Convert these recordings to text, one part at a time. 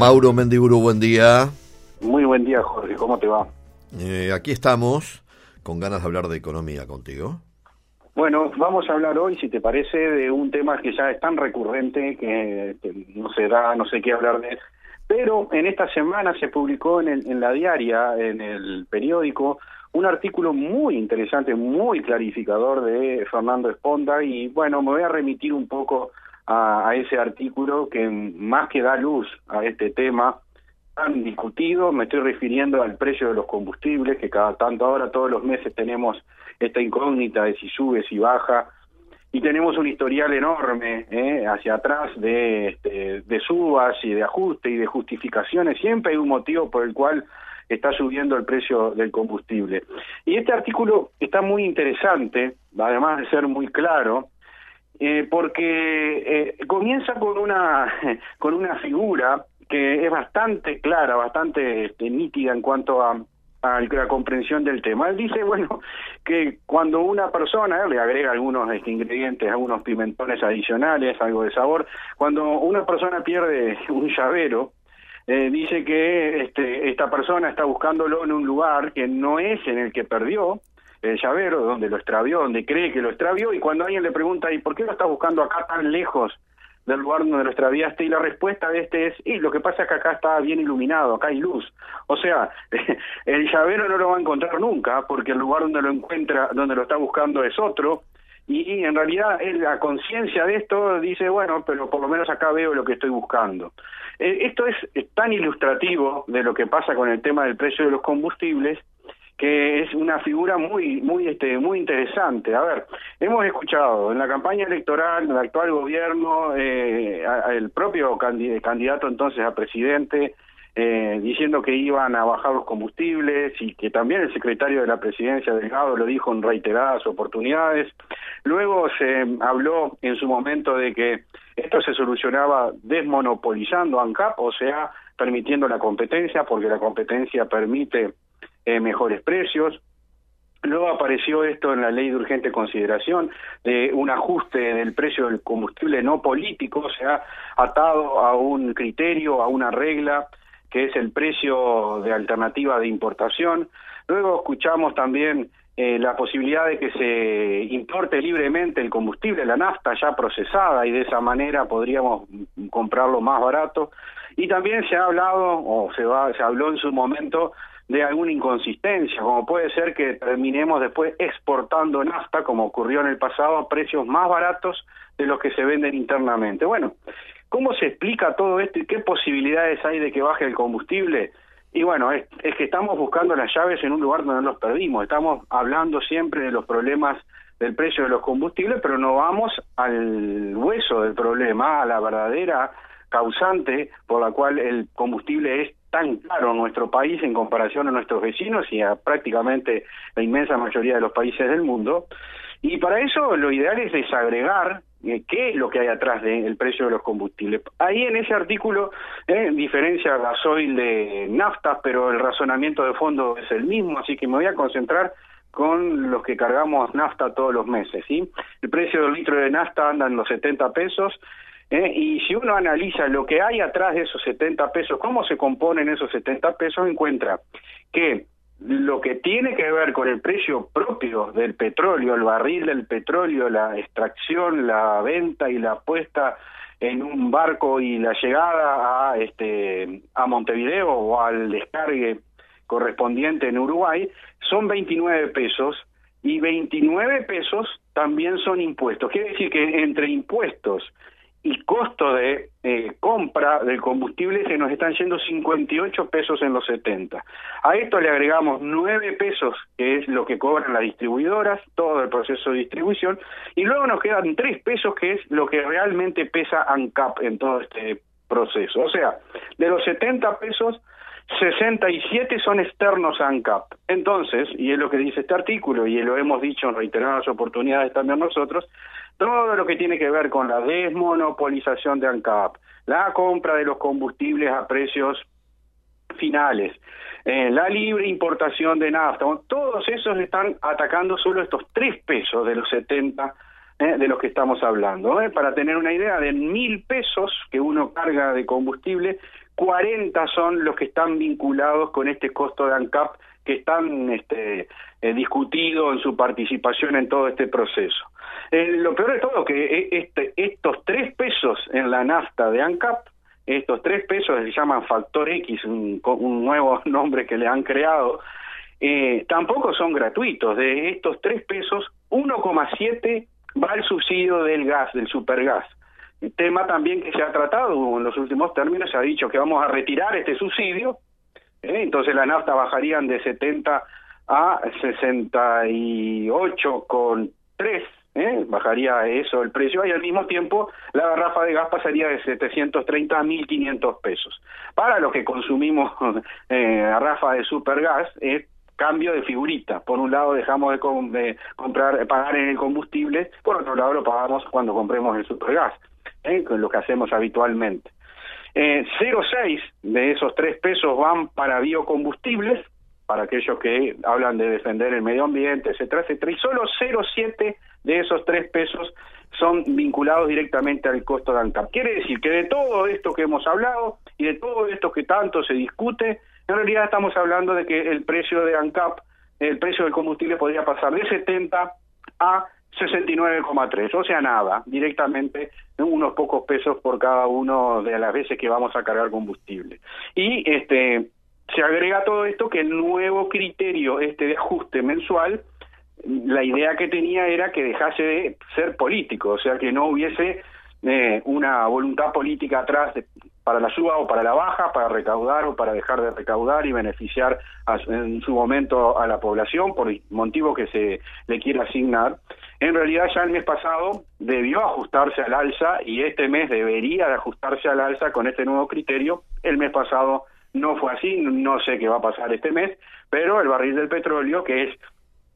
Mauro Mendiburu, buen día. Muy buen día, Jorge. ¿Cómo te va? Eh, aquí estamos con ganas de hablar de economía contigo. Bueno, vamos a hablar hoy, si te parece, de un tema que ya es tan recurrente que, no se da, no sé qué hablar de pero en esta semana se publicó en, en la diaria, en el periódico, un artículo muy interesante, muy clarificador de Fernando Esponda y bueno, me voy a remitir un poco a, ese artículo que más que da luz a este tema tan discutido, me estoy refiriendo al precio de los combustibles, que cada tanto ahora todos los meses tenemos esta incógnita de si sube, si baja, y tenemos un historial enorme ¿eh? hacia atrás de, este, de subas y de ajuste y de justificaciones, siempre hay un motivo por el cual está subiendo el precio del combustible. Y este artículo está muy interesante, además de ser muy claro, eh, porque eh, comienza con una con una figura que es bastante clara, bastante este, nítida en cuanto a, a, la comprensión del tema. Él dice, bueno, que cuando una persona, le agrega algunos este, ingredientes, algunos pimentones adicionales, algo de sabor, cuando una persona pierde un llavero, eh, dice que este, esta persona está buscándolo en un lugar que no es en el que perdió, el llavero, donde lo extravió, donde cree que lo extravió, y cuando alguien le pregunta, ¿y por qué lo estás buscando acá tan lejos del lugar donde lo extraviaste? Y la respuesta de este es, y lo que pasa es que acá está bien iluminado, acá hay luz. O sea, el llavero no lo va a encontrar nunca, porque el lugar donde lo encuentra, donde lo está buscando es otro, y en realidad él, la conciencia de esto dice, bueno, pero por lo menos acá veo lo que estoy buscando. Eh, esto es tan ilustrativo de lo que pasa con el tema del precio de los combustibles, que es una figura muy muy este muy interesante. A ver, hemos escuchado en la campaña electoral del actual gobierno eh, el propio candidato entonces a presidente eh, diciendo que iban a bajar los combustibles y que también el secretario de la presidencia Delgado lo dijo en reiteradas oportunidades. Luego se habló en su momento de que esto se solucionaba desmonopolizando ANCAP, o sea, permitiendo la competencia, porque la competencia permite eh, mejores precios. Luego apareció esto en la ley de urgente consideración de un ajuste del precio del combustible no político, o sea, atado a un criterio, a una regla, que es el precio de alternativa de importación. Luego escuchamos también eh, la posibilidad de que se importe libremente el combustible, la nafta ya procesada, y de esa manera podríamos comprarlo más barato. Y también se ha hablado, o se, va, se habló en su momento, de alguna inconsistencia, como puede ser que terminemos después exportando nafta, como ocurrió en el pasado, a precios más baratos de los que se venden internamente. Bueno, ¿cómo se explica todo esto y qué posibilidades hay de que baje el combustible? Y bueno, es, que estamos buscando las llaves en un lugar donde no los perdimos, estamos hablando siempre de los problemas del precio de los combustibles, pero no vamos al hueso del problema, a la verdadera causante por la cual el combustible es tan caro en nuestro país en comparación a nuestros vecinos y a prácticamente la inmensa mayoría de los países del mundo. Y para eso lo ideal es desagregar eh, qué es lo que hay atrás del precio de los combustibles. Ahí en ese artículo eh, diferencia gasoil de nafta, pero el razonamiento de fondo es el mismo, así que me voy a concentrar con los que cargamos nafta todos los meses. ¿sí? El precio del litro de nafta anda en los 70 pesos ¿eh? Y si uno analiza lo que hay atrás de esos 70 pesos, cómo se componen esos 70 pesos, encuentra que lo que tiene que ver con el precio propio del petróleo, el barril del petróleo, la extracción, la venta y la puesta en un barco y la llegada a este a Montevideo o al descargue correspondiente en Uruguay son 29 pesos y 29 pesos también son impuestos. Quiere decir que entre impuestos y costo de eh, compra del combustible se nos están yendo 58 pesos en los 70. A esto le agregamos 9 pesos, que es lo que cobran las distribuidoras, todo el proceso de distribución, y luego nos quedan 3 pesos, que es lo que realmente pesa ANCAP en todo este proceso. O sea, de los 70 pesos, 67 son externos a ANCAP. Entonces, y es lo que dice este artículo, y lo hemos dicho en reiteradas oportunidades también nosotros, todo lo que tiene que ver con la desmonopolización de ANCAP, la compra de los combustibles a precios finales, eh, la libre importación de nafta, todos esos están atacando solo estos tres pesos de los 70 ¿eh? de los que estamos hablando. ¿eh? Para tener una idea, de mil pesos que uno carga de combustible, 40 son los que están vinculados con este costo de ANCAP que están este, discutidos en su participación en todo este proceso. Lo peor de todo que este, estos tres pesos en la nafta de ANCAP, estos tres pesos se llaman factor X, un, un nuevo nombre que le han creado, eh, tampoco son gratuitos. De estos tres pesos, 1,7 va al subsidio del gas, del supergas. tema también que se ha tratado en los últimos términos, se ha dicho que vamos a retirar este subsidio, ¿eh? entonces la nafta bajarían de 70 a 68,3, ¿eh? bajaría eso el precio, y al mismo tiempo la garrafa de gas pasaría de 730 a 1.500 pesos. Para los que consumimos eh, garrafa de supergas, es cambio de figurita. Por un lado dejamos de, comprar, pagar en el combustible, por otro lado lo pagamos cuando compremos el supergas, ¿eh? lo que hacemos habitualmente. Eh, 0,6 de esos tres pesos van para biocombustibles, para aquellos que hablan de defender el medio ambiente, etcétera, etcétera, y solo 0,7 de esos tres pesos son vinculados directamente al costo de ANCAP. Quiere decir que de todo esto que hemos hablado y de todo esto que tanto se discute, en realidad estamos hablando de que el precio de ANCAP, el precio del combustible podría pasar de 70 a 69,3, o sea, nada, directamente unos pocos pesos por cada uno de las veces que vamos a cargar combustible. Y este se agrega todo esto que el nuevo criterio este de ajuste mensual, la idea que tenía era que dejase de ser político, o sea, que no hubiese eh, una voluntad política atrás de, para la suba o para la baja, para recaudar o para dejar de recaudar y beneficiar en su momento a la población por el motivo que se le quiera asignar. En realidad ya el mes pasado debió ajustarse al alza y este mes debería de ajustarse al alza con este nuevo criterio. El mes pasado no fue así, no sé qué va a pasar este mes, pero el barril del petróleo, que es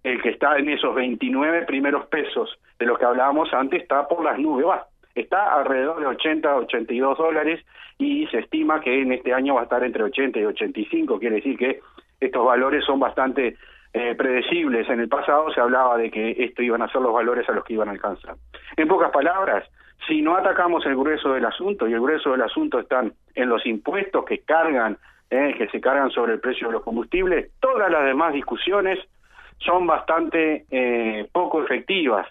el que está en esos 29 primeros pesos de los que hablábamos antes, está por las nubes, va, está alrededor de 80 82 dólares y se estima que en este año va a estar entre 80 y 85, quiere decir que estos valores son bastante eh, predecibles. En el pasado se hablaba de que esto iban a ser los valores a los que iban a alcanzar. En pocas palabras, si no atacamos el grueso del asunto, y el grueso del asunto están en los impuestos que cargan, eh, que se cargan sobre el precio de los combustibles, todas las demás discusiones son bastante eh, poco efectivas.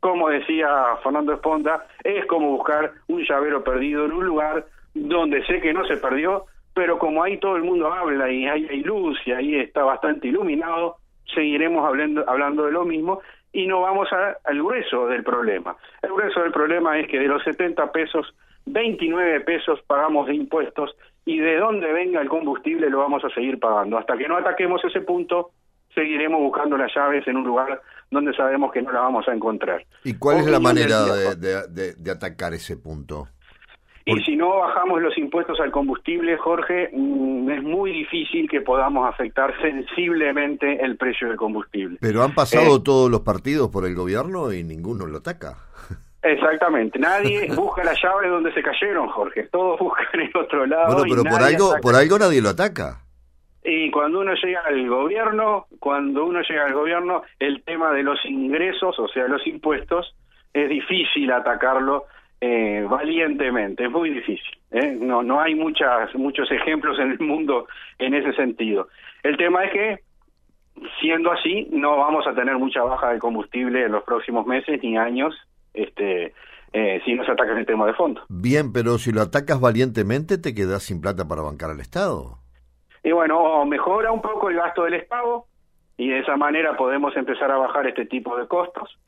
Como decía Fernando Esponda, es como buscar un llavero perdido en un lugar donde sé que no se perdió, pero como ahí todo el mundo habla y hay, hay luz y ahí está bastante iluminado, seguiremos hablando, hablando de lo mismo y no vamos al grueso del problema. El grueso del problema es que de los 70 pesos, 29 pesos pagamos de impuestos y de dónde venga el combustible lo vamos a seguir pagando. Hasta que no ataquemos ese punto, seguiremos buscando las llaves en un lugar donde sabemos que no la vamos a encontrar. ¿Y cuál es la manera de, atacar ese punto? Y si no bajamos los impuestos al combustible, Jorge, mm, es muy difícil que podamos afectar sensiblemente el precio del combustible. Pero han pasado eh, todos los partidos por el gobierno y ninguno lo ataca. Exactamente, nadie busca la llave donde se cayeron, Jorge. Todos buscan el otro lado. Bueno, pero por algo, por algo nadie lo ataca. Y cuando uno llega al gobierno, cuando uno llega al gobierno, el tema de los ingresos, o sea, los impuestos, es difícil atacarlo eh, valientemente, es muy difícil. ¿eh? No, no hay muchas, muchos ejemplos en el mundo en ese sentido. El tema es que, siendo así, no vamos a tener mucha baja de combustible en los próximos meses ni años, este, eh, si no se ataca el tema de fondo. Bien, pero si lo atacas valientemente, te quedas sin plata para bancar al Estado. Y bueno, mejora un poco el gasto del Estado y de esa manera podemos empezar a bajar este tipo de costos.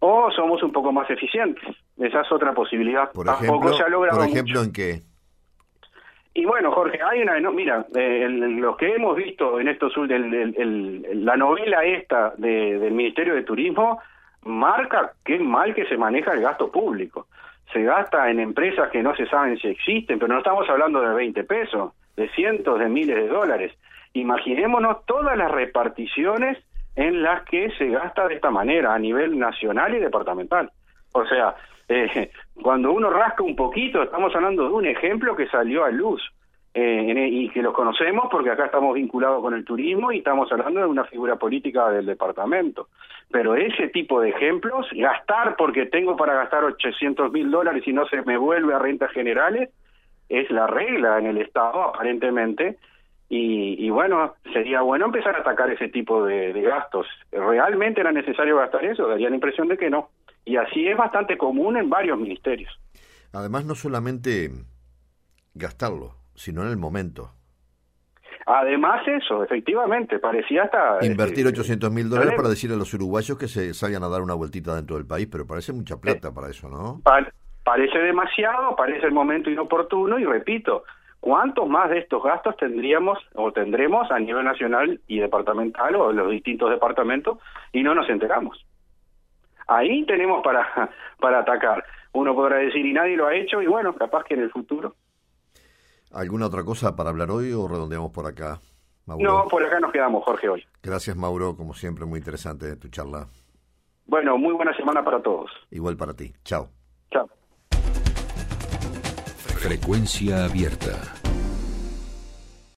O somos un poco más eficientes. Esa es otra posibilidad. Por ejemplo, se ha logrado por ejemplo ¿en qué? Y bueno, Jorge, hay una... No, mira, eh, lo que hemos visto en estos... El, la novela esta del Ministerio de Turismo marca qué mal que se maneja el gasto público. Se gasta en empresas que no se saben si existen, pero no estamos hablando de 20 pesos de cientos de miles de dólares. Imaginémonos todas las reparticiones en las que se gasta de esta manera a nivel nacional y departamental. O sea, eh, cuando uno rasca un poquito, estamos hablando de un ejemplo que salió a luz. eh, y que los conocemos porque acá estamos vinculados con el turismo y estamos hablando de una figura política del departamento. Pero ese tipo de ejemplos, gastar porque tengo para gastar 800 mil dólares y no se me vuelve a rentas generales, es la regla en el Estado, aparentemente, y, bueno, sería bueno empezar a atacar ese tipo de, gastos. ¿Realmente era necesario gastar eso? Daría la impresión de que no. Y así es bastante común en varios ministerios. Además, no solamente gastarlo, sino en el momento. Además eso, efectivamente, parecía hasta... Eh, Invertir 800 mil dólares para decirle a los uruguayos que se salgan a dar una vueltita dentro del país, pero parece mucha plata para eso, ¿no? parece demasiado, parece el momento inoportuno y repito, ¿Cuántos más de estos gastos tendríamos o tendremos a nivel nacional y departamental o los distintos departamentos y no nos enteramos? Ahí tenemos para, para atacar. Uno podrá decir, y nadie lo ha hecho, y bueno, capaz que en el futuro. ¿Alguna otra cosa para hablar hoy o redondeamos por acá? Mauro? No, por acá nos quedamos, Jorge, hoy. Gracias, Mauro. Como siempre, muy interesante tu charla. Bueno, muy buena semana para todos. Igual para ti. Chao. Chao. Frecuencia abierta.